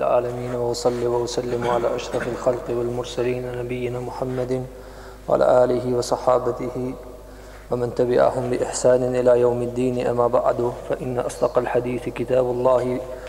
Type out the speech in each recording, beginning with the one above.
العالمين وصلي وسلم على أشرف الخلق والمرسلين نبينا محمد وعلى آله وصحابته ومن تبعهم بإحسان إلى يوم الدين أما بعد فإن أصدق الحديث كتاب الله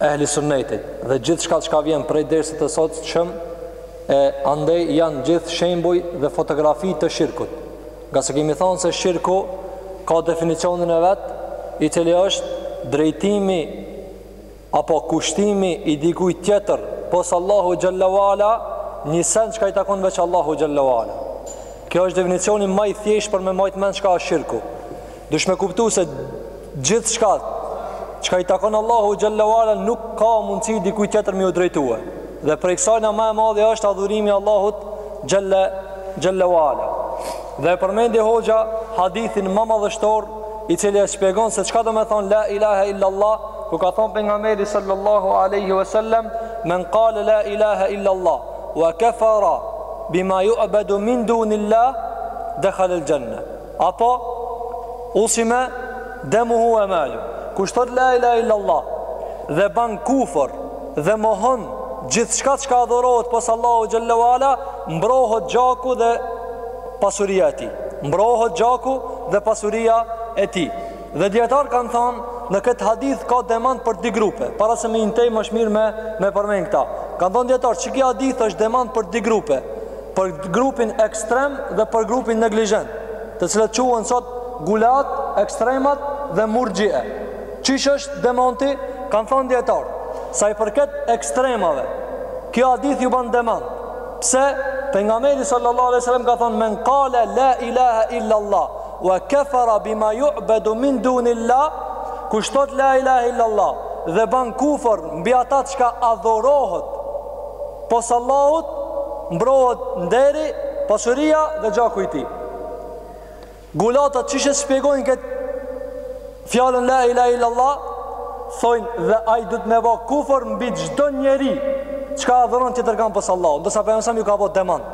Ehli Sunnetit dhe gjithçka çka vjen prej dersit të sotshëm e andej janë gjithë shembuj dhe fotografi të shirkut. Ngase kemi thonë se shirku ka definicionin e vet, i cili është drejtimi apo kushtimi i dikujt tjetër pos Allahu xhelle ve ala një send çka i takon veç Allahu xhelle ve ala. Kjo është definicioni ma i thjeshtë për me majtë mend çka është shirku. Dush me kuptu se gjithçka çka i takon Allahu xhelle ve ala nuk ka mundësi dikujt tjetër m'iu drejtue Dhe prej kësajna ma e madhe është adhurimi i Allahut xhelle ve ala Dhe përmendi hoxha hadithin ma madhështor I cili e shpjegon se çka domethonë La ilaha illallah Ku ka thonë Pejgamberi sallallahu aleyhi ve sellem Men kale la ilaha illallah ve kefere bima ju'bedu min dunillah dehalel xhenne Apo usime demuhu ve malu. Kush thot la ilahe illallah dhe ban kufër dhe mohon gjithçka çka adhurohet pos Allahu xhelle ve ala, mbrohet gjaku dhe pasuria e tij. Mbrohet gjaku dhe pasuria e tij. Dhe dijetarët kan thon në këtë hadith ka demant për dy grupe. Para se me hi n'te është mirë me e përmend këta. Kan thon dijetarët qi ky hadith është demant për dy grupe. për grupin ekstrem dhe për grupin neglizhent, të cilët quhen sot gulat, ekstremat dhe murxhie. Qysh është demanti, kanë thonë dijetarët. Sa i përket ekstremave, kjo hadith ju ban demant. Pse pejgamberi sallallahu alajhi wasallam ka thonë men qala la ilaha illa allah wa kafara bima yu'badu min dunillah, kush thot la ilaha illa allah dhe ban kufër mbi ata çka adhurohet Pos Allahut mbrohet nderi, pasuria dhe gjaku i tij. Gulatat qysh e shpjegojnë kët fjalën la ilaha illallah, thojnë dhe ai duhet me bo kufër mbi çdo njeri çka adhuron tjetërkan pos Allahut. Ndërsa Pejgamberi alejhi selam ju ka bo demant.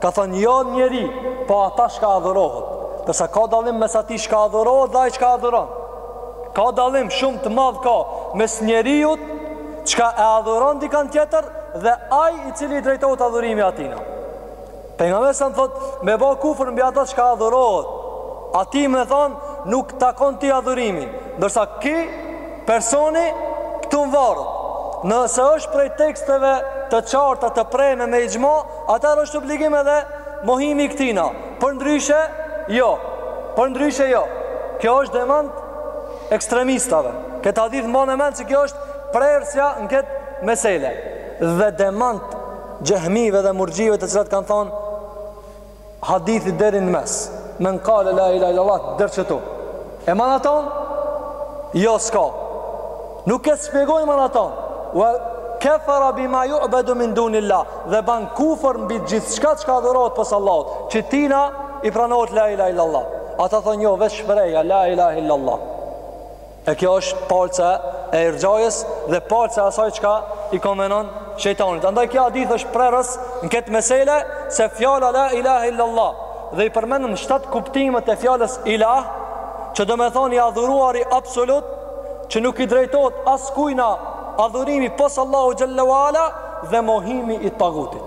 Ka thonë jo njeri, po ata çka adhurohet. Ndërsa ka dallim mes atij çka adhurohet dhe ai çka adhuron. Ka dallim shumë të madh ka mes njeriut Çka e adhuron dikan tjetër Dhe ai i cili i drejtohet adhurimi atina Pejgamberi alejhi selam thot Me bo kufër mbi ata çka adhurohet Atij me i thon nuk t'takon ty adhurimi Ndërsa ky personi Këtu nvaret Nëse është prej teksteve të qarta të preme me ixhma atëherë është obligim edhe mohimi këtina Përndryshe jo Përndryshe jo Kjo është demant ekstremistave. Këtë hadith mbane mend që kjo është prerësja në këtë mesele. Dhe demant xhehmive dhe murxhive të cilat kanë thonë hadithi deri në mes. Men kale la ilahe illallah deri qëtu. E ma n'a ton? Jo, s'ka. Nuk e shpjegoi manaton. Wa kefara bima ju'bedu min dunil-lah. Dhe ban kufër mbi gjithçka çka adhurohet pos Allahut. Që tina i pranohet la ilahe illallah. Ata thonë jo veç shprehja la ilahe illallah. E kjo është palca e irxhajës dhe palca e asaj çka i konvenon shejtanit. Andaj ky hadith është prerës në këtë mesele se fjala la ilahe illallah dhe i përmendëm shtat kuptimet e fjalës ilah, që domethonë i adhuruari absolut, që nuk i drejtohet askujna adhurimi pos Allahu xhelle ue ala dhe mohimi i tagutit.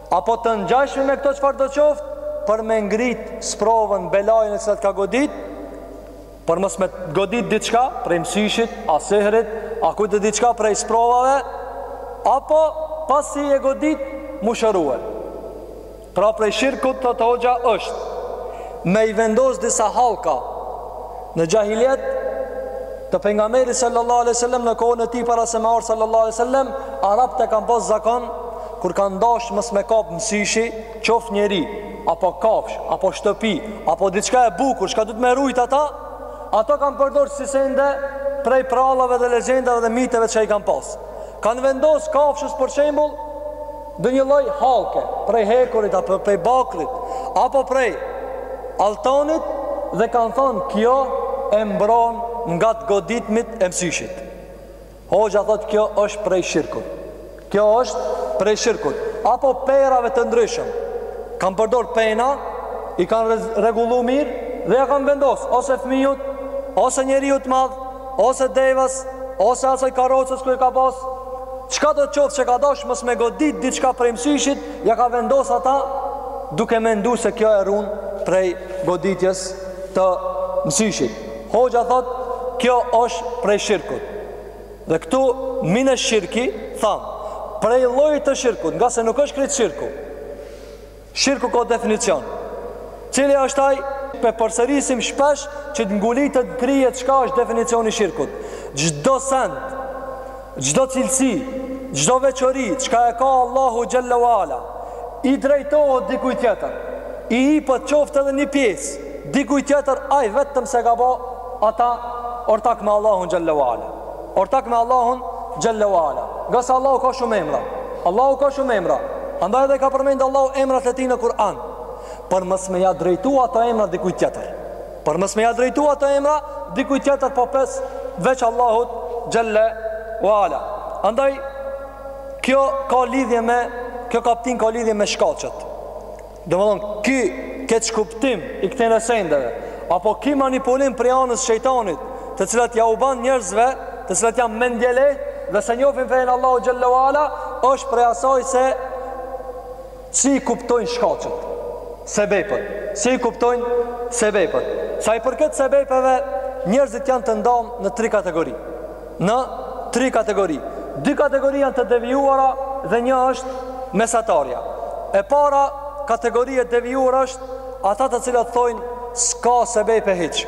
apo të ngjashme me këto çfarëdo qoftë për me ngrit sprovën belanë e cila të ka godit për mos me godit diçka prej mësyshit a sehrit a kujt diçka prej sprovave apo pasi e godit m'u shërue pra prej shirkut thotë hoxha është me i vendos disa halka në xhahilijet të pejgamberit sallallahu alaihi sallam në kohën e tij para se me ardh sallallahu alaihi sallam arabët kan pas zakon Kur kanë dasht mos me kap mësyshi, qoftë njeri, apo kafshë, apo shtëpi, apo diçka e bukur, çka do të me rujt ata, ato kanë përdorë si sende prej prallave dhe legjendave dhe miteve që i kanë pasë. Kanë vendosë kafshës për shembul ndonjë lloj halke, prej hekurit, apo prej bakrit, apo prej altonit dhe kanë thonë kjo e mbron nga të goditmit e mësyshit. Hoxha thotë kjo është prej shirkut. Kjo është prej shirkut. Apo penjve të ndryshëm. Kanë përdor penj, i kanë rregullu mirë, dhe ja kanë vendos, ose fmijut, ose njeriut të madh, ose deves, ose asaj karocës kur e ka pas, çkado të qoftë që ka dash mos me godit diçka prej mësyshit, ja ka vendos ata duke mendu se kjo e run prej goditjes të mësyshit. Hoxha thot kjo është prej shirkut dhe këtu minesh-shirki tham prej llojit të shirkut ngase nuk është krejt shirku shirku ka definicion cili është ai po e përsërisim shpesh që të ngulitet n'kryet çka është definicioni i shirkut çdo send Çdo cilësi, çdo veçori çka e ka Allahu xhelle ue ala, i drejtohet dikujt tjetër. I ipet qoftë edhe një pjesë dikujt tjetër, ai vetëm se e ka bo ata ortak me Allahun xhelle ue ala. Ortak me Allahun xhelle ue ala. Ngase Allahu ka shumë emra. Allahu ka shumë emra. Andaj edhe ka përmendë Allahu emrat e tij në Kur'an. Për mos me ja drejtu ato emra dikujt tjetër. Për mos me ja drejtu ato emra dikujt tjetër po përveç Allahut xhelle ve ala. Andaj kjo ka lidhje me kjo kaptin ka lidhje me shkaqet. Domthon ky keqkuptim i këtyne sendeve apo ky manipulim prej anës shejtanit, të cilat ja u ban njerëzve, të cilat janë mendjelehtë dhe s'e njofin fejën Allahu xhelle ve ala, është prej asaj se Si i kuptojnë shkaqet? Sebepet. Si i kuptojnë sebepet? Sa i përket sebepeve, njerëzit janë të ndamë në tri kategori. Në tri kategori. Dy kategori janë të devijuara dhe një është mesatarja. E para kategori e devijuar është ata të cilët thonë s'ka sebepe hiç.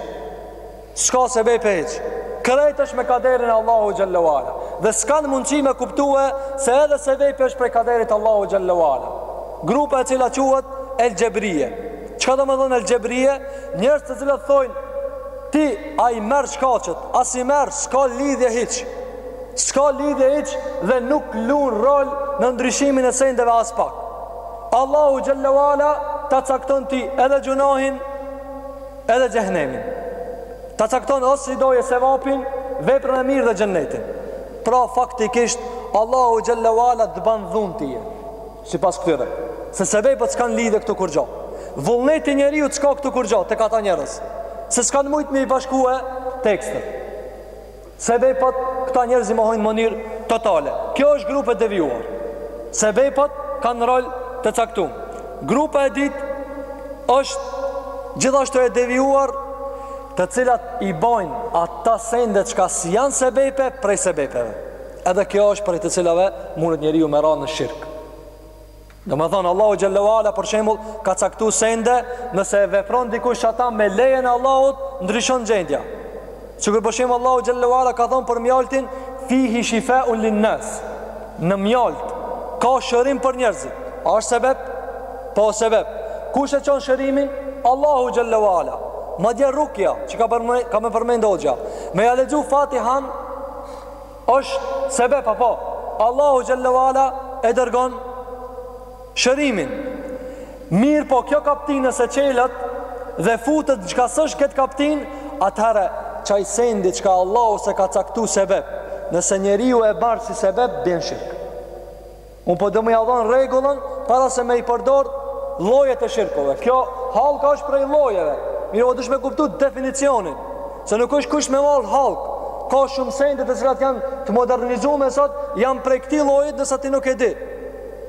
S'ka sebepe hiç. Krejt është me kaderin e Allahu xhelle ve ala. Dhe s'kan mundësi me kuptue se edhe sebepi është prej kaderit Allahu xhelle ve ala. Grupa e cila quhet El Xhebrije. Çka do të thonë El Xhebrije? Njerëz të cilët thonë ti a i merr shkaqet, a s'i merr, s'ka lidhje hiq, s'ka lidhje hiq dhe nuk lun rol në ndryshimin e sendeve aspak. Allahu xhelle ve ala ta cakton ti edhe gjynahin, Edhe xhehenemin. Ta cakton ose si doni sevapin, veprën e mirë dhe xhennetin. Pra faktikisht Allahu xhelle ve ala të ban dhunë ti. Sipas këtyre, se sebepet s'kan lidhje këtu kurrgjë. Vullneti i njeriut s'ka këtu kurrgjë tek ata njerëz. Se s'kan mujt me i bashkue tekstet. Sebepet, këta njerëz i mohojnë në mënyrë totale. Kjo është grupë e devijuar. Sebepet kanë rol të caktuar. Grupa e dytë është gjithashtu e devijuar, të cilat i bojnë ata sende çka s'janë sebepe prej sebepeve. Edhe kjo është prej të cilave mundet njeriu me ra në shirk. Domethonë, Allahu xhelle ve ala, për shembull, ka caktu sende, nëse e vepron dikush ata me lejen e Allahut, ndryshon gjendja. Sikur për shembull, Allahu xhelle ve ala ka thonë për mjaltin, fihi shifaun lin-nas, në mjalt, ka shërim për njerëzit. A është sebep? Po sebep. Kush e çon shërimin? Allahu xhelle ve ala. Madje rukja, që ka, përme, ka me përmend hoxha. Me ja lexu Fatihan, Është sebep apo? Allahu xhelle ve ala e dërgon shërimin. Mirpo kjo kaptinë nëse çelet dhe futet diçka s'është në këtë kaptinë, atëherë qaj sendi çka Allahu s'e ka caktu sebep. Nëse njeriu e ban si sebep bjen në shirk. Unë po du me ja lon rregullën para se me i përdor llojet e shirkove. Kjo hallka është prej llojeve. Mirëpo dush me kuptu definicionin. Se nuk është kusht me var hallk. Ka shumë sende të cilat janë të modernizume sot, janë prej këtij llojit nëse ti nuk e di.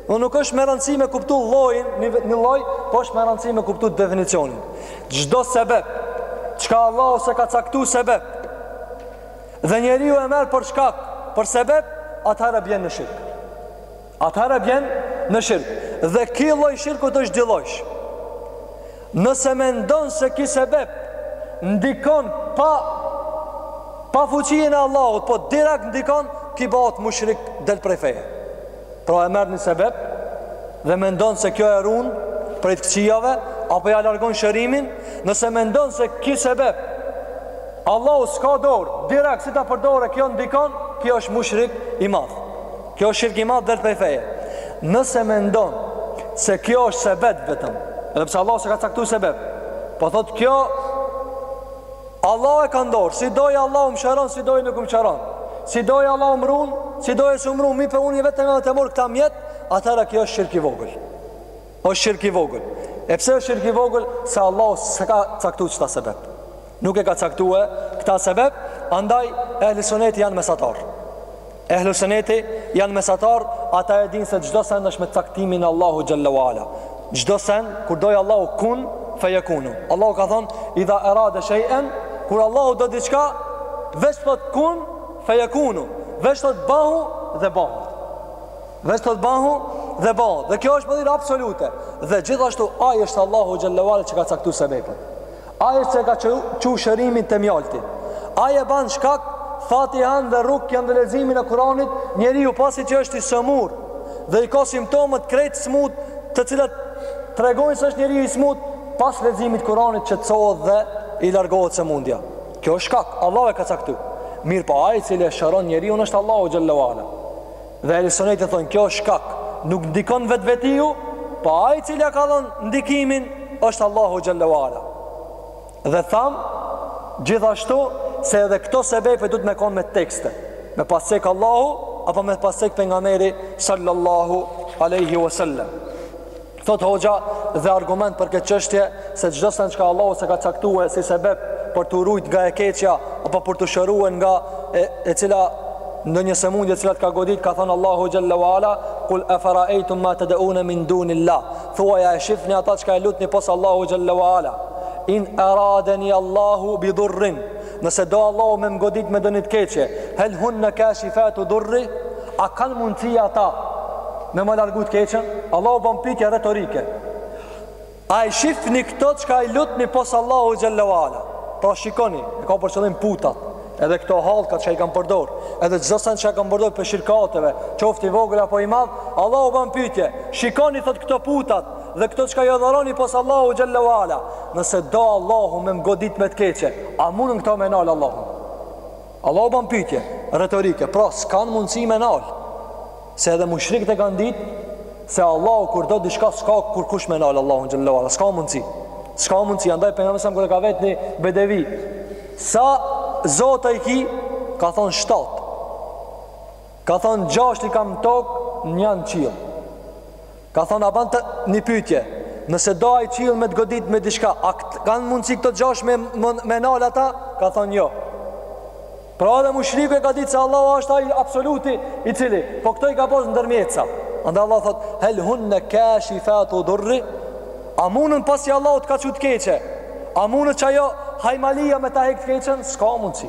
Nuk është me rëndësi me kuptu llojin, një, një lloj, po është me rëndësi me kuptu definicionin. Çdo sebeb, çka Allahu s'e ka caktu sebeb, dhe njeriu e merr për shkak, për sebeb, atëherë bjen në shirk. Atëherë bjen në shirk. Dhe ky lloj shirkut është dy llojsh. Nëse mendon se ky sebeb ndikon pa pa fuqinë e Allahut, po direkt ndikon ky bahet mushrik del prej feje. Pra e merr një sebeb dhe mendon se kjo e run prej të këqijave apo ja largon shërimin, nëse mendon se ky sebeb Allahu s'ka dorë, direkt si ta përdore kjo ndikon, kjo është mushrik i madh. Kjo është shirk i madh del prej feje. Nëse mendon se kjo është sebeb vetëm, edhe pse Allahu s'e ka caktu sebeb, po thotë kjo Allahu e ka ndorë, si dojë Allahu më shëron, si dojë nuk më shëron. Si dojë Allahu më runë, si dojë s'më runë, mirëpo unë vetëm e kam marrë këta mjet, atëhera kjo është shirk i vogël. Është shirk i vogël. E pse është shirk i vogël? Se Allahu s'e ka caktu qëta sebeb. Nuk e ka caktue këta sebeb, andaj Ehli Suneti janë mesatarë. Ehli Suneti janë mesatar, ata e dinë se çdo send është me caktimin e Allahu xhalla wala. Çdo send kur dojë Allahu kun feyekunu. Allahu ka thonë idha arada shay'an kur Allahu do diçka veç thot kun feyekunu. Veç thot bahu dhe bahet. Veç thot bahu dhe bahet. Dhe kjo është vërtet absolute. Dhe gjithashtu ai është Allahu xhalla wala që ka caktu sebebet. Ai është që e ka çu, çu shërimin te mjalti. Ai e ban shkak Fatihan dhe rukjen dhe leximin e Kuranit, njeriu pasi që është i sëmur dhe i ka simptomat krejt smut, të cilat tregojnë se është njeriu i smut, pas leximit Kuranit që cohet dhe i largohet sëmundja. Kjo është shkak, Allahu e ka caktu. Mirëpo ai i cili e shëron njeriun është Allahu xhalla wala. Dhe Ehli Sunneti thonë kjo është shkak, nuk ndikon vetvetiu, po ai i cili ja ka dhënë ndikimin është Allahu xhalla wala. Dhe tham gjithashtu se edhe këto sebebe duhet me kon me tekste, me pas cek Allahu apo me pas cek pejgamberi sallallahu alaihi wasallam. Thot hoxha dhe argument për këtë çështje se çdo send çka Allahu s'e ka caktue si sebeb për t'u rujt nga e keqja apo për t'u shërue nga e, e cila ndonjë sëmundje e cila të ka godit ka thonë Allahu xhalla wala kul afara'aytum ma tad'un min dunillah thuaja e shifni ata çka e lutni pos Allahu xhalla wala in aradani Allahu bi dhurrin Nëse do Allahu me mgodit me ndonjë të keqe, hel hunne kashifatu durri, a kanë mundësi ata me ma largu të keqen? Allahu ban pytje retorike. A i shifni këto çka i lutni pos Allahu gjellewala? Pra shikoni, e ka për qëllim putat, edhe këto hallka që i kanë përdor, edhe çdo sen që i kanë përdor prej shirkiateve, qoftë i vogël apo i madh, Allahu ban pytje. Shikoni thot këto putat, Dhe këto çka i adhuroni pos Allahu xhalla wala. Nëse do Allahu me mgodit me të keqe, a mundën këto me nal Allahu? Allahu ban pyetje retorike, pra s'kan mundësi me nal. Se edhe mushrikët e kanë ditë se Allahu kur do diçka s'ka kurkush me nal Allahu xhalla wala, s'ka mundësi. S'ka mundësi, andaj pejgamberi kur e ka vetë një bedevi. Sa zota i ki, ka thon 7. Ka thon 6 i kam n'tok, njan n'qiell. Ka thonë a ban të një pytje Nëse do ai n'qiell me të godit me diçka A kanë mundësi këto gjash me, me nalë ata Ka thonë jo Pra edhe mushriku e ka ditë se Allahu është ai absoluti i cili, po këto i ka pas ndërmjetësa. Andaj Allah thot: "Hel hunna kashifatu durri?" A mundën pasi Allahu të ka çu të keqe? A mundet qajo hajmalia me ta hek të keqen? S'ka mundsi.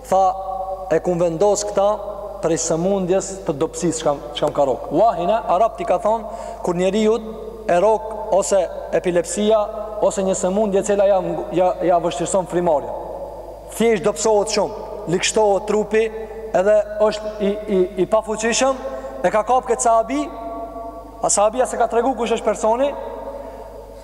Tha, E kam vendos këta prej sëmundjes të dobësisë që kam, çka m'ka rrok. Wahina, arabt i kanë thonë, kur njeriun e rrok ose epilepsia, ose një sëmundje cila ja, ja, ja vështirëson frymarrjen. Thjesht dobësohet shumë, ligështohet trupi edhe është i, i, i pafuqishëm, e ka kapë këtë sahabi, a sahabia s'e ka tregu kush është personi,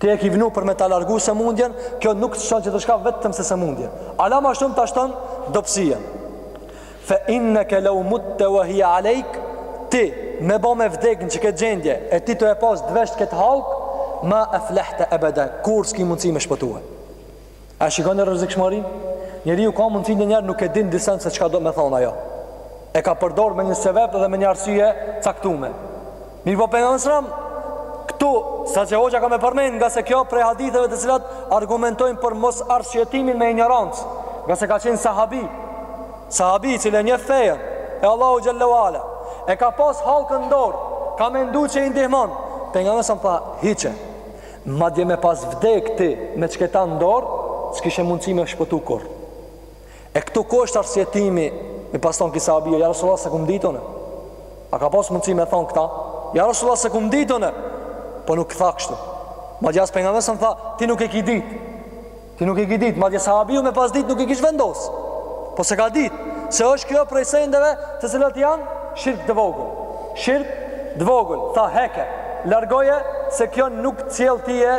Ti e ki vnu për me ta largu sëmundjen, kjo nuk të shton qetashka vetëm se sëmundjen. Ala ma shumë ta shton dobsien. Fe inne ke lau mutte we hije alejk, ti me bo me vdek në qëkëtë gjendje, e ti tu e pas t'vesht këtë hallk, ma eflehte ebeden, kurr s'ki mundësi me shpëtue. A shikoni rrezikshmërinë? Njeriu ka mundësi nganjëherë nuk e din dikën se çka do me thonë ajo. E ka përdor me një sevep dhe me një arsye caktume. Mirëpo Pejgamberi a.s., këtu, saqë hoxha ka me përmend, ngase kjo prej haditheve të cilat argumentojnë për mos arsyetimin me injorancë, ngase ka qenë sahabi, sahabi i cili e njeh fejën e Allahut Gjellewala, e ka pas hallkën n'dorë, ka mendu që i ndihmon, Pejgamberi a.s. tha hiqe, Madje me pas vdek ti me qëketa në dorë, s'kishe mundësi me shpëtu kurr. E këtu ku është arsyetimi, me pas thonë ky sahabiu, o, ja Rasulullah s'e kum dit unë. A ka pas mundësi me thonë këta? Ja Rasulullah s'e kum dit unë, po nuk tha kështu. Madje as Pejgamberi a.s. s'tha, ti nuk e ki ditë. Ti nuk e ke ditë, madje sahabiu me pas ditë nuk e kish vendos. Po se ka ditë se është kjo prej sendeve të cilat janë shirk të vogël. Shirk të vogël, tha heke, largoje se kjo nuk t'sjell tye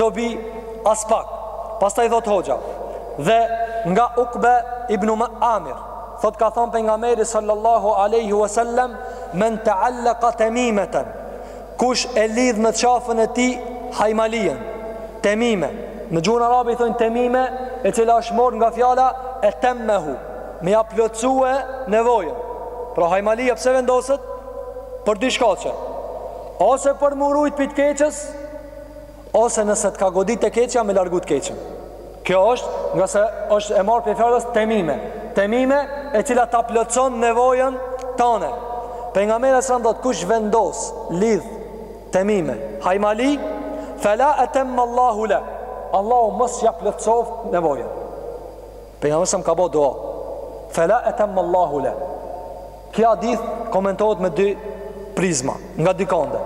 dobi as pak. Pastaj thot hoxha dhe nga Ukbe ibn Amir, thot ka thënë pejgamberi sallallahu alaihi wasallam men ta'allaqa tamimatan Kush e lidh në qafën e tij hajmalien, temime. Në gjuhën arabe i thonë temime, e cila është marrë nga fjala etemme lehu, me ja plotësue nevojën. Pra hajmalia pse vendoset? Për dy shkaqe. Ose për m'u rujt pi t'keqes, Ose nëse të ka godit e keqja me largu të keqen. Kjo është nga se është e marrë pi fjalës temime. Temime e cila ta plotëson nevojën tane. Pejgamberi a.s. thot, kush vendos, lidh, temime. Hajmali, fela etemme Allahu le. Allahu mos ja plotësoft nevojën. Pejgamberi a.s. ka bo dua. Fela etemme Allahu le. Ky hadith komentohet me dy prizma, nga dy kande.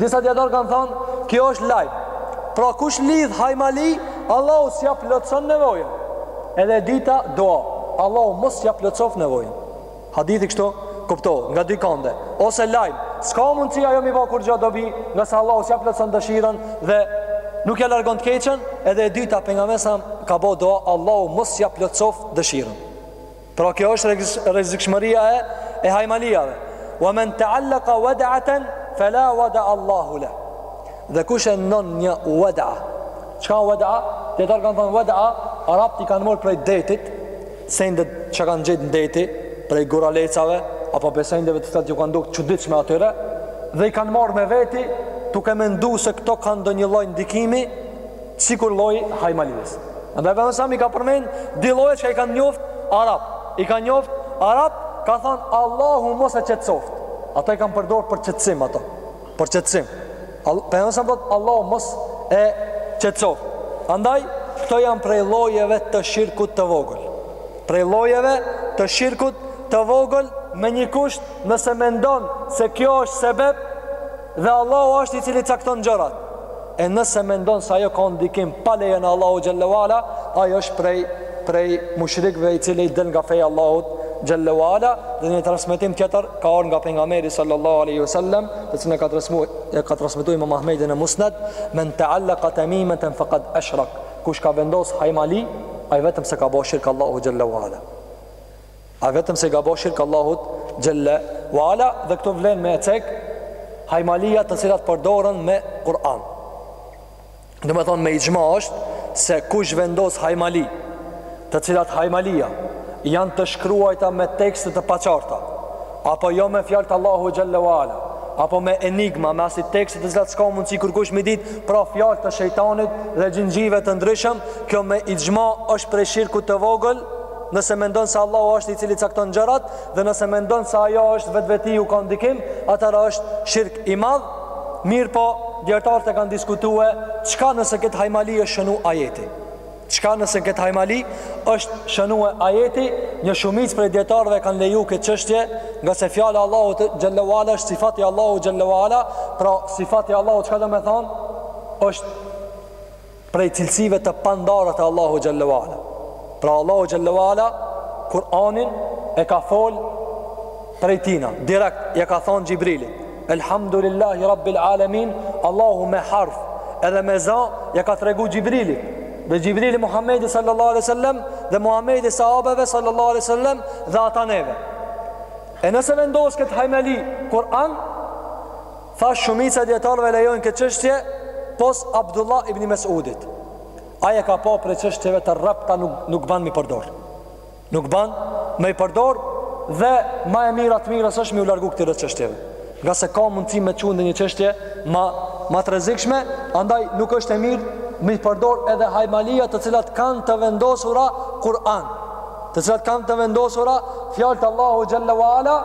Disa dijetarë kanë thonë, kjo është lajm. Pra kush lidh hajmali, Allahu s'ja plotëson nevojën. Edhe e dyta, dua, Allahu mos ja plotësoft nevojën. Hadithi kështu kuptohet, nga dy kande, ose lajm, s'ka mundësi ajo me i ba kurgja dobi, nga se Allahu s'ja plotëson dëshirën dhe nuk ja largon të keqen, edhe e dyta pejgamberi a.s. ka bo dua Allahu mos ja plotësoft dëshirën. Pra kjo është rrezikshmëria e, e hajmalijave. Wa men tealleka wadaaten, fela wada Allahu le. Dhe kush e non një wadaa. Çka wadaa? Dijetarët kanë thonë wadaa, arabët i kanë morr prej detit, Sendet çka kanë gjetë n'deti prej guralecave apo prej sendeve të cilat ju kanë dukë çuditshme atyre dhe i kanë marrë me veti duke menduar se këto kanë ndonjë lloj ndikimi sikur lloj hajmalies. Andaj pejgamberi a.s. i ka përmend dy lloje çka i kanë njoft arabt. I kanë njoft arabt ka thënë Allahu mos e qetësoft. Ata i kanë përdorur për qetësim ato. për qetësim. Pejgamberi a.s. thotë Allahu mos e qetësoft. Andaj këto janë prej llojeve të shirkut të vogël. Prej llojeve të shirkut të vogël me një kusht, nëse mendon se kjo është sebeb dhe Allahu është i cili cakton gjërat. E nëse mendon se ajo ka ndikim pa lejen e Allahut xhelle ue ala, ai është prej prej mushrikëve i cili del nga feja e Allahut xhelle ue ala dhe një transmetim tjetër ka ardhur nga pejgamberi sallallahu alaihi wasallam, të cilin e ka transmetuar e ka transmetuar Imam Ahmedi në Musnad, men ta'allaqa tamimatan faqad ashrak. Kush ka vendos hajmali, ai vetëm se ka bërë shirk Allahut xhelle ue ala. A vetëm se i ka bo shirk Allahut Xhelle wa Ala dhe këtu vlen me e cek hajmalijat të cilat përdoren me Kur'an. Domethonë me ixhma është se kush vendos hajmali të cilat hajmalia janë të shkruajta me tekste të paqarta apo jo me fjalët e Allahu Xhelle wa Ala apo me enigma me asi tekste të cilat s'ka mundësi kurkush me i dit pra fjalë të shejtanit dhe xhinxhive të ndryshëm kjo me ixhma është prej shirkut të vogël nëse mendon se Allahu është i cili cakton gjërat dhe nëse mendon se ajo është vetveti u ka ndikim, atëherë është shirk i madh. Mirëpo, dijetarët e kanë diskutue çka nëse këtë hajmali është shënu ajeti. Çka nëse këtë hajmali është shënue ajeti, një shumicë prej dijetarëve kanë leju këtë çështje, ngase fjala e Allahut xhelle wa ala është sifati Allahu xhelle wa ala, pra sifati Allahu çka domethonë, është prej cilësive të pandara të Allahu xhelle wa ala. Pra Allahu xhelle wa ala Kur'anin e ka fol prej tina, direkt ja ka thon Xhibrilit. Elhamdulillahi rabbil alamin, Allahu me harf edhe me za ja ka tregu Xhibrilit. Dhe Xhibrili Muhamedi sallallahu alaihi wasallam dhe Muhamedi sahabeve sallallahu alaihi wasallam dhe ata neve. E nëse vendos këtë hajmali Kur'an Thashë shumica e dijetarëve e lejojnë këtë çështje pos Abdullah ibn Mes'udit. Ai e ka pa prej çështjeve të rrepta nuk nuk ban m'i përdor. Nuk ban me i përdor dhe ma e mira e të mirës është me ju largu këtyre çështjeve ngase ka mundësi me çu në një çështje ma, ma të rrezikshme andaj nuk është e mirë me i përdor edhe hajmalia të cilat kanë të vendosura Kur'an të cilat kanë të vendosura fjalët Allahu Xhelle wa Ala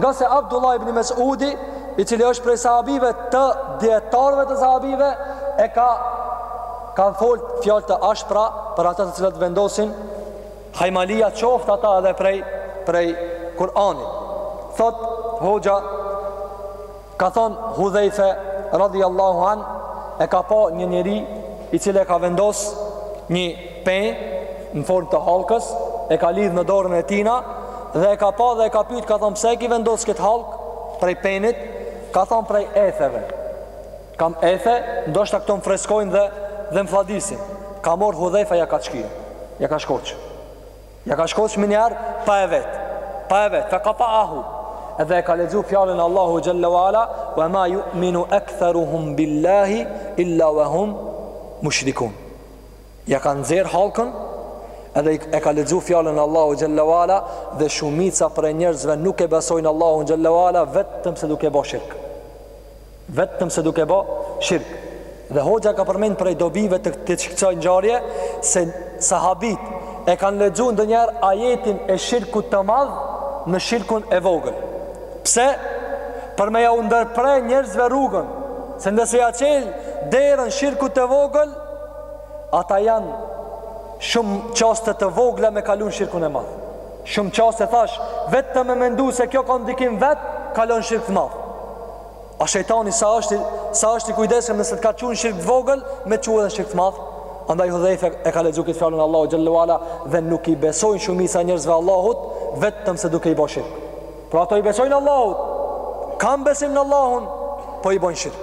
ngase Abdullah ibn Mes'udi i cili është prej sahabëve të dijetarëve të sahabëve, e ka ka fol fjalë të ashpra për ata të cilët vendosin hajmalia qoftë ata edhe prej, prej Kur'anit. Thotë, hoxha, ka thonë Hudhejfe, radiallahu anh, e ka pa një njeri i cili e ka vendos një Pen, në formë të hallkës, e ka lidh në dorën e tina, dhe e ka pa dhe e ka pyt, ka thonë, pse e ki vendos këtë hallkë, prej penit, ka thonë, prej etheve, kam ethe, ndoshta këto më freskojnë dhe, dhe më fladisin, ka marrë Hudhejfa, ja ka shky, ja ka shkoq, ja ka shkoq menjëherë, pa e vet, pa e vet, fekata'ahu, edhe e ka lexu fjalën Allahu Xhelle wa Ala, wa ma ju'minu ektheruhum billahi, illa wa hum mushrikun. Ja ka nxjerr hallkën edhe e ka lexu fjalën Allahu xhallahu ala dhe shumica prej njerëzve nuk e besojnë Allahun xhallahu ala vetëm se duke ba shirk. Vetëm se duke ba shirk. Dhe hoxha ka përmend prej dobive të kësaj ngjarje se sahabit e kanë lexu ndonjëherë ajetin e shirkut të madh në shirkun e vogël. Pse? Për me jau ndërpre njerëzve rrugën, se nëse ja çel derën shirkut të vogël Ata janë shumë çaste të vogla me kalu n'shirkun e madh. Shumë çaste thash, vetëm me mendu se kjo ka ndikim vetë, kalon n'shirk të madh. A shejtani sa është, sa është i kujdesshëm nëse të ka çu n'shirk të vogël, me çu edhe n'shirk të madh. Andaj Hudhejfe e ka lexu këtë fjalën Allahu xhallahu ala dhe nuk i besojnë shumica e njerëzve Allahut, vetëm se duke i bo shirk. Pra ato i besojnë Allahut, kanë besim në Allahun, po i bojnë shirk.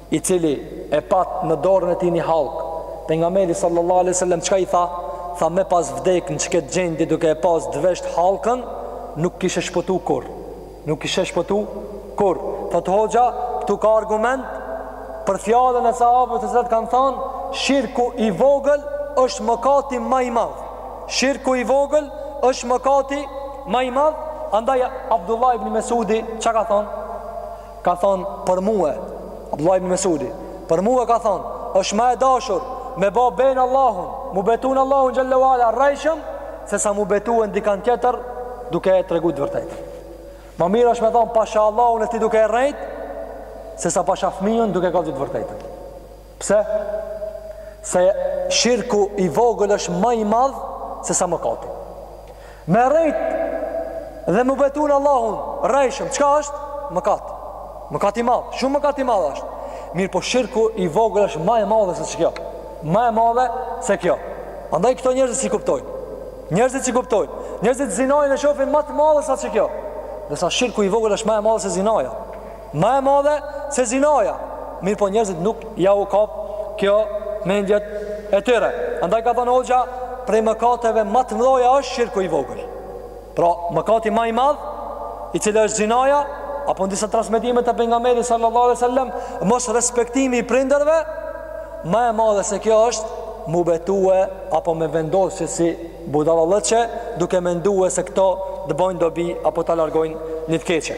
i cili e pat në dorën e tij një hallkë, pejgamberi sallallahu alaihi wasallam çka i tha? Tha me pas vdek në qket gjendje duke e pas të vesht hallkën, nuk kishe shpëtu kurr. Nuk kishe shpëtu kurr. Thotë hoxha, këtu ka argument për fjalën e sahabëve të cilët kanë thanë, shirku i vogël është mëkati ma i madh. Shirku i vogël është mëkati ma i madh, andaj Abdullah ibn Mesudi çka ka thonë? Ka thonë për mue, Abdullah ibn Mesudi, për mue ka thonë, është ma e dashur me ba be n'Allahun, m'u betu n'Allahun xhallahu ala rrejshëm, se sa m'u betue n'dikan tjetër duke e tregu të vërtetë. Ma mirë është me thonë pasha Allahun e ti duke e rrejt, se sa pasha fëmijën duke ka të vërtetën. Pse? Se shirku i vogël është ma i madh se sa mëkati. Me rrejt dhe m'u betu në Allahun, rrejshëm, çka është? Mëkat. Mëkat i madh, shumë mëkat i madh është. Mirëpo shirku i vogël është ma e madhe se kjo. Ma e madhe se kjo. Andaj këto njerëzit s'i kuptojnë. Njerëzit s'i kuptojnë, njerëzit zinanë e shofin ma të madhe se kjo. Ndërsa shirku i vogël është ma e madhe se zinaja. Ma e madhe se zinaja, mirëpo njerëzit nuk jau kap kjo mendjet e tyre. Andaj ka thënë hoxha, prej mëkateve ma të mëdha është shirku i vogël. Pra, mëkati ma i madh, i cili është zinaja, apo në disa transmetime të pejgamberit sallallahu alajhi wasallam, mos respektimi i prindërve, ma e madhe se kjo është m'u betue apo me vendosë qësi budallallëqe duke mendue se këto të bojnë dobi apo ta largojnë një të keqe.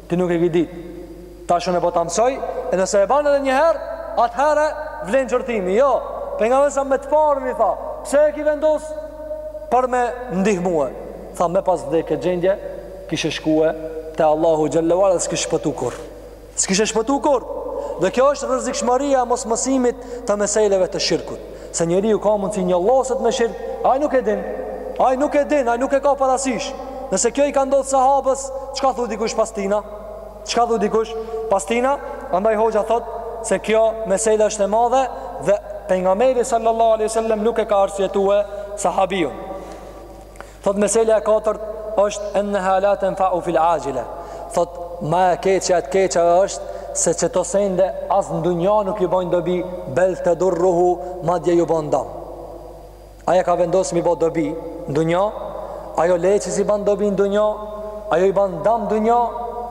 Ti nuk e ki dit. Tash unë po ta mësoj, e nëse e ban edhe një herë, atëherë vlen qortimi. Jo, pejgamberi sa me të parën i tha, pse e ki vendos për me ndihmue? Tha me pas vdek n'këtë gjendje, kishe shkue te Allahu xhallahu ala s'kish shpëtu kurr. S'kish shpëtu kurr. Dhe kjo është rrezikshmëria e mosmësimit të meseleve të shirkut. Se njeriu ka mundsi njollosët me shirk, ai nuk e din, ai nuk e din, ai nuk e ka parasysh. Nëse kjo i ka ndodhë sahabës, çka thu dikush pas tina? Çka thu dikush pas tina? Andaj hoxha thot se kjo mesela është e madhe dhe pejgameri sallallahu aleyhi sallam nuk e ka arsjetue sahabijun. Thot mesela e katërt është ennehu la tenfa'u fil ajile. Thot ma e keqja e të keqes është se qëto sende as në dunja nuk i bojnë dobi bel tedurruhu madje ju bojnë dam. Ai e ka vendosë mi bo dobi në dunja, ajo le që s'i ban dobi në dunja, ajo i ban dam në dunja,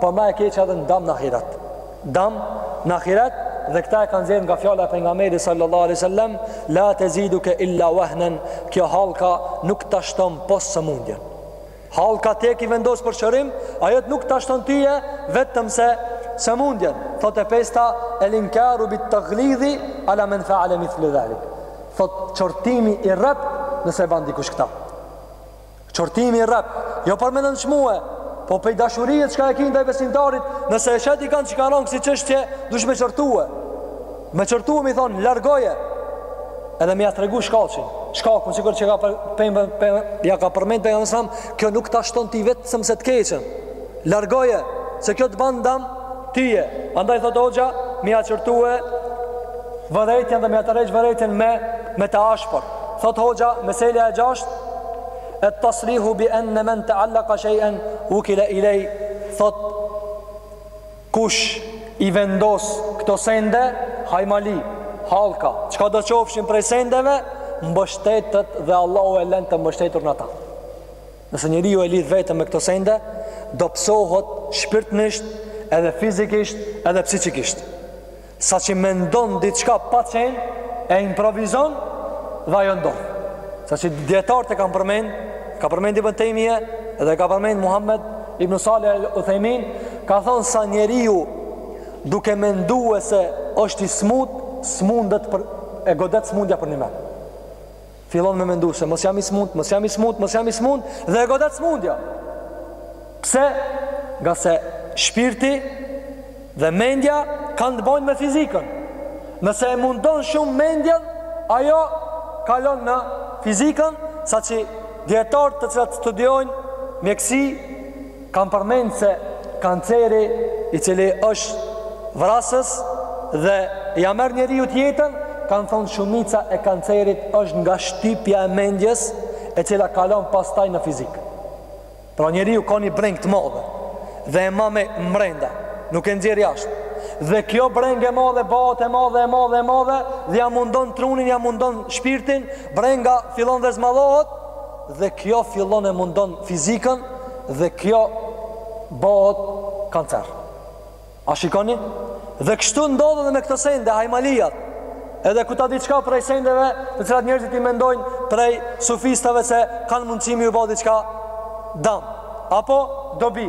po ma e keqja edhe dam në ahiret. dam në ahiret dhe këta e ka nxjerr nga fjala e pejgamerit sallallahu alejhi sallam la teziduke illa wahnen kjo hallka nuk ta shton pos sëmundjen hallka te e ki vendos për shërim ajo nuk ta shton tije vetëm se sëmundjen thot e pesta el inkaru bit-teglidhi ala men faale mithle dhalik thot qortimi i rrept nëse ban dikush këta Qortimi i rrep, jo për me nënçmue, po pej dashurisë çka e ki ndaj besimtarit, nëse e sheh dikan që ka ra n'kësi çështje, duhet me qortue. Me qortue mi thonë, largoje, edhe mi a tregu shkakun, shkakun sikur që ja ka përmend pejgameri a.s., kjo nuk ta shton ti vetëm se të keqen, Largoje, se kjo të banë dam tije. Andaj thotë hoxha, mi a qërtue vëretjen dhe mi a tërheq vëretjen me, me të ashpër. Thotë hoxha, mesela e gjasht, et-tasrihu bi enne men tealleka shejen ukile ilej. Thotë, kush i vendos këto sende, hajmali, hallka, çka do qofshin prej sendeve, mbështetët dhe Allahu e len të mbështetur në ta. Nëse njeriu e lidh veten me këto sende, dobësohet shpirtnisht, edhe fizikisht, edhe psikikisht. Sa që mendon diçka pa qenë, e improvizon dhe ajo ndodh. Sa që djetarët e kanë përmend, ka përmend Ibn Tejmije dhe ka përmend Muhammed ibn Salih el Uthejmin, ka thonë sa njeriu duke mendue se është i smut, smundet për, e godet smundja për njime. fillon me mendu se mos jam i smut, mos jam i smut, mos jam i smut, dhe e godet smundja. Pse? Ngase shpirti dhe mendja kanë të bojnë me fizikën. Nëse e mundon shumë mendjen, ajo kalon në fizikën, sa që djetartë të cilët studiojnë mjekësi, Kanë përmend se kanceri i cili është vrasës dhe ja merr njeriut jetën, kanë thonë shumica e kancerit është nga shtypja e mendjes e cila kalon pastaj në fizik. Pra njeriu ka një brengë të madhe dhe e man mrenda, nuk e nxjerr jashtë. Dhe kjo brengë e madhe bëhet e madhe e madhe e madhe dhe ja mundon trunin, ja mundon shpirtin, brenga fillon dhe zmadhohet dhe kjo fillon e mundon fizikën dhe kjo bëhet kancer a shikoni dhe kështu ndodh edhe me këto sende hajmalijat edhe ku ta di çka prej sendeve të cilat njerëzit i mendojnë prej sufistave se kanë mundësi me ju bo diçka dam apo dobi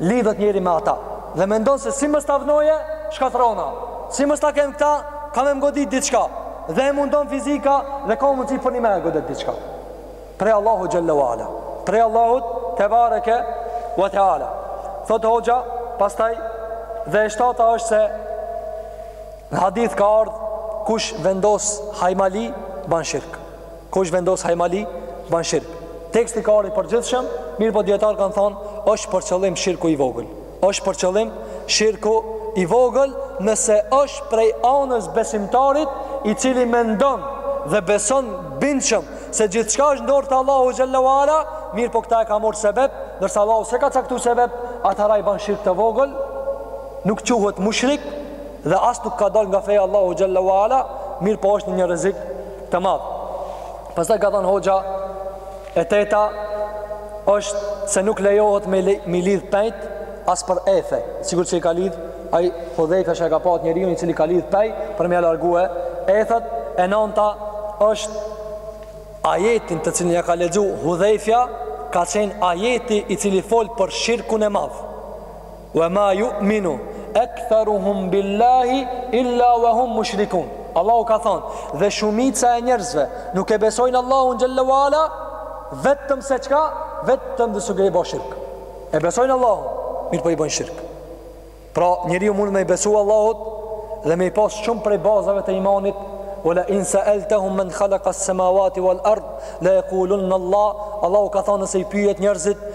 lidhet njeri me ata dhe mendon se si mos ta vnoj u shkatrrona si mos ta kem këta ka me mgodit diçka dhe e mundon fizika dhe ka mundësi po ndonjëherë e godet diçka prej Allahu xhele ue ala prej Allahut tebareke wa teala thot hoxha pastaj dhe e shtata është se në hadith ka ardh kush vendos hajmali ban shirk Kush vendos hajmali, ban shirk. Teksti ka ardhur i përgjithshëm, mirëpo dijetarët kanë thonë, është për qëllim shirku i vogël. Është për qëllim shirku i vogël nëse është prej anës besimtarit i cili mendon dhe beson bindshëm se gjithçka është në dorë të Allahut xhele ue ala, mirëpo këta e ka marrë sebeb, ndërsa Allahu s'e ka caktuar sebeb, atëherë ai ban shirk të vogël, nuk quhet mushrik dhe as nuk ka dalë nga feja e Allahut xhele ue ala, mirëpo është në një rrezik Të madh. Pastaj ka thënë hoxha e teta është se nuk lejohet me le, mi lidh penjt as për ethe, sikur se i ka lidh ai Hudhaifa që e ka pa atë njeriun i cili ka lidh pe për me ja largue ethet e nanta është ajetin të cilin ja ka lexu Hudhaifa ka qenë ajeti i cili fol për shirkun e madh. Wa ma yu'minu aktharuhum billahi illa wa hum mushrikun. Allahu ka thënë, dhe shumica e njerëzve nuk e besojnë Allahun xhele ue ala vetëm se çka, vetëm se duke i bo shirk. E besojnë Allahun, mirëpo i bojnë shirk. Pra, njeriu mund me i besu Allahut dhe me i pas shumë prej bazave të imanit Wa la in saeltahum men khalaka samawati wal ard la yaqulun Allah Allahu ka thënë nëse i pyet njerëzit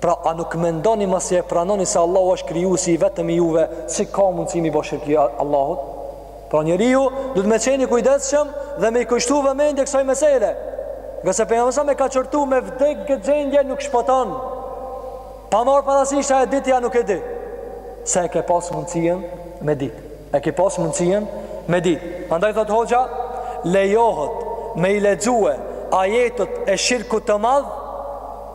Pra a nuk mendoni masi e pranoni se Allahu është krijuesi i vetëm i juve, si ka mundësi me i bo shirk Allahut? Pra njeriu duhet me qenë i kujdesshëm dhe me i kushtu vëmendje kësaj mesele. Ngase pejgamberi a.s. e ka qortu me vdek në këtë gjendje nuk shpëton. Pa marr parasysh a e di ja nuk e di. Se e ke pas mundësien me ditë. E ke pas mundësien me ditë. Andaj thot hoxha, lejohet me i lexue ajetet e shirkut të madh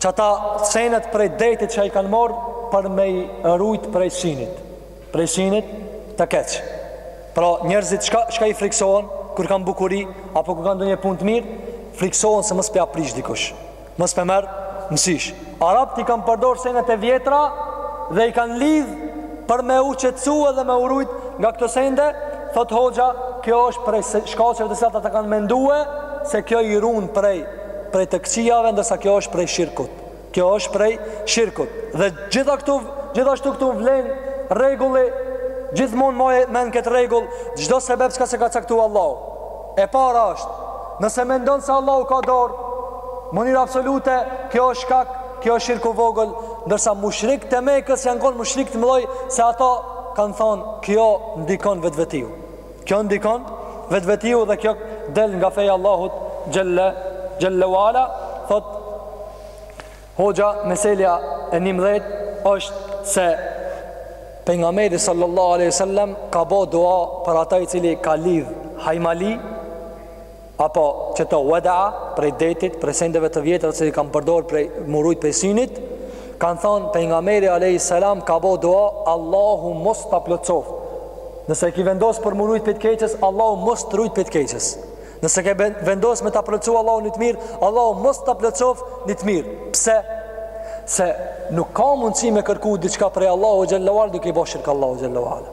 Qëta senet prej detit që i kanë morë për me i rujt prej synit. Prej synit të keq. Pra njerëzit çka, çka i friksohen kur kanë bukuri apo kur kanë ndonjë punë të mirë, friksohen se mos p'ja prish dikush. Mos p'e merr mësysh. Arabt i kanë përdor senet e vjetra dhe i kanë lidh për me u qetsu edhe me u rujt nga këto sende, thotë hoxha, kjo është prej shkaqeve të cilat ata kanë mendue se kjo i run prej prej të këqijave ndërsa kjo është prej shirkut. Kjo është prej shirkut. Dhe gjitha këtu, gjithashtu këtu vlen rregulli gjithmonë mbaje men këtë rregull çdo sebeb çka s'e ka caktu Allahu. E para është, nëse mendon se Allahu ka n'dorë, n'mënyrë absolute, kjo është shkak, kjo është shirk i vogël, ndërsa mushrikët e Mekës janë kon mushrikë të mëdhoj se ata kanë thonë kjo ndikon vetvetiu. Kjo ndikon vetvetiu dhe kjo del nga feja e Allahut xhelle xhelle ve ala, thotë hoxha meselja e 19 është se pejgamberi sallallahu alaihi wasallam ka bë dua për ata i cili ka lidh hajmali apo qëto wedaa prej detit, prej sendeve të vjetra që i kanë përdorë për m'u rujt prej synit, kanë thonë pejgamberi a.s. ka bo dua Allahu mos ta plotësoftë. Nëse e ki vendosë për m'u rujt prej të keqes, Allahu mos të rujt prej të keqes. Nëse ke vendosë me ta plotësu Allahu një të mirë, Allahu mos ta plotësoftë një të mirë. Pse? Se nuk ka mundësi me kërku diçka prej Allahut xhelle ve ala duke i bo shirk Allahut xhelle ve ala.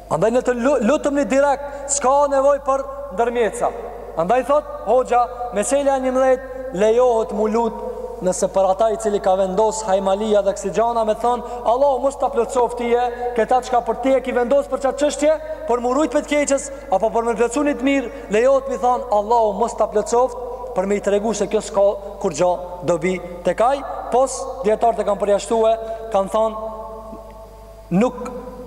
Andaj ne të lutemi direkt, s'ka nevojë për ndërmjetsa. Andaj thotë, hoxha, meselja e njëmdhet, lejohet m'u lut, nëse për ata i cili ka vendos hajmalia dhe kësi gjana me thonë, Allahu mos ta plotësoftë tyje, këta çka për ti e ki vendos për qatë çështje, për m'u rujt prej të keqes, apo për me plotësu një të mirë, lejohet me i thonë, Allahu mos ta plotësoftë, për me i tregu se kjo s'ka kurrgjo dobi tek ai, po dijetarët e kanë përjashtue, kanë thonë, Nuk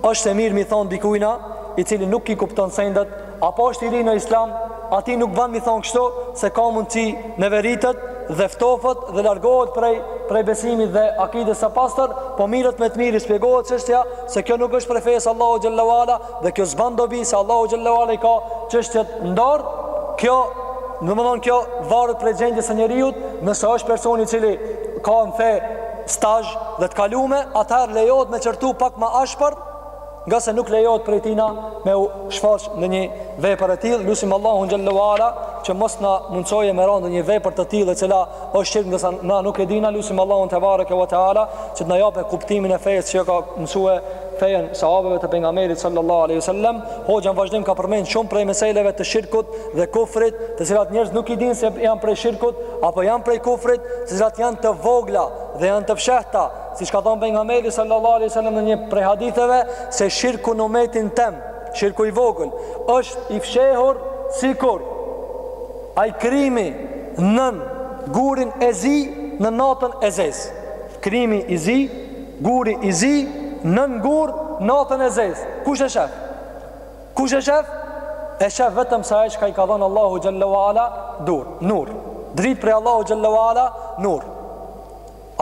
është e mirë me i thonë dikujna i cili nuk i kupton sendet, apo është i ri në Islam, atij nuk ban me i thonë kështu se ka mundësi neveritet dhe ftofet dhe largohet prej prej besimit dhe akides së pastër, po mirret me të mirë i shpjegohet çështja se kjo nuk është prej fesë s'Allahut xhelle ve ala dhe kjo s'ban dobi se Allahu xhelle ve ala i ka çështjet në dorë, kjo domethënë kjo varet prej gjendjes së njeriut, nëse është person i cili ka në fe stazh dhe të kalume, atëherë lejohet me qërtu pak ma ashpër, nga se nuk lejohet prej tina me u shfaq ndonjë vepër e tillë, lusim Allahun xhelle ve ala, që mos na mundësoje me ra n'ndonjë vepër të tillë, e cila është shirk, ndërsa na nuk e dina, lusim Allahun tebareke ve teala, që të na jape kuptimin e fejës siç ua ka mësue fejen sahabeve të pejgamberit sallallahu aleyhi sallam, hoxha n'vazhdim ka përmend shumë prej meseleve të shirkut, dhe kufrit, të cilat njerëz nuk i dinë se janë prej shirkut apo janë prej kufrit, të cilat janë të vogla dhe janë të fshehta, siç ka thënë pejgamberi sallallahu alaihi wasallam në një prej haditheve se shirku në umetin tem, shirku i vogël, është i fshehur sikur ai krimi nën gurin e zi në natën e zezë. Krimi i zi, guri i zi nën gur natën e zezë. Kush e shef? Kush e shef? E shef vetëm se ai çka i ka dhënë Allahu xhallahu ala dur, nur. Dritë prej Allahu xhallahu ala nur.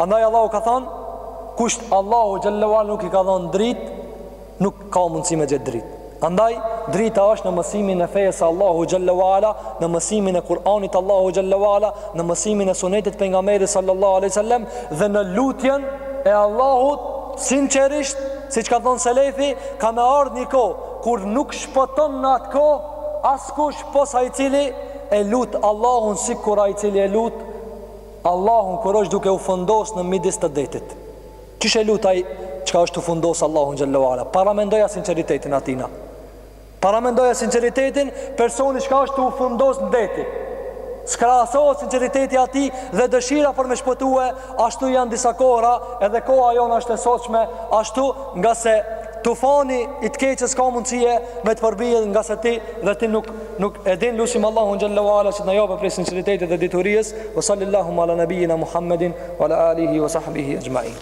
Andaj Allahu ka thënë, kush Allahu xhallahu ala nuk i ka dhënë dritë, nuk ka mundësi me gjetë dritë. Andaj drita është në mësimin e fesë së Allahu xhallahu ala, në mësimin e Kur'anit Allahu xhallahu ala, në mësimin e sunetit të pejgamberit sallallahu alaihi wasallam dhe në lutjen e Allahut sinqerisht, siç ka thënë Selefi, Ka me ardhë një kohë, kur nuk shpëton në atë kohë, askush pos ai i cili e lut Allahun sikur ai i cili e lut Allahun kur është duke u fundos në midis të detit. Qysh e lut ai çka është tu u fundos Allahun xhallahu ala? Paramendoja sinceritetin e tina. Paramendoja sinceritetin personi çka është tu u fundos në det. S'krahasohet sinceriteti i tij dhe dëshira për me shpëtue Ashtu janë disa kohëra, edhe koha jonë është e sotshme, ashtu ngase tufani i të keqes ka mundësi me të përbije ngase ti dhe ti nuk, nuk e din. Lusim Allahun xhallahu ala që të na jepe prej sinceritetit dhe diturisë wa sallillahumme ala nabijina Muhammedin wa ala alihi wa sahbihi exhmain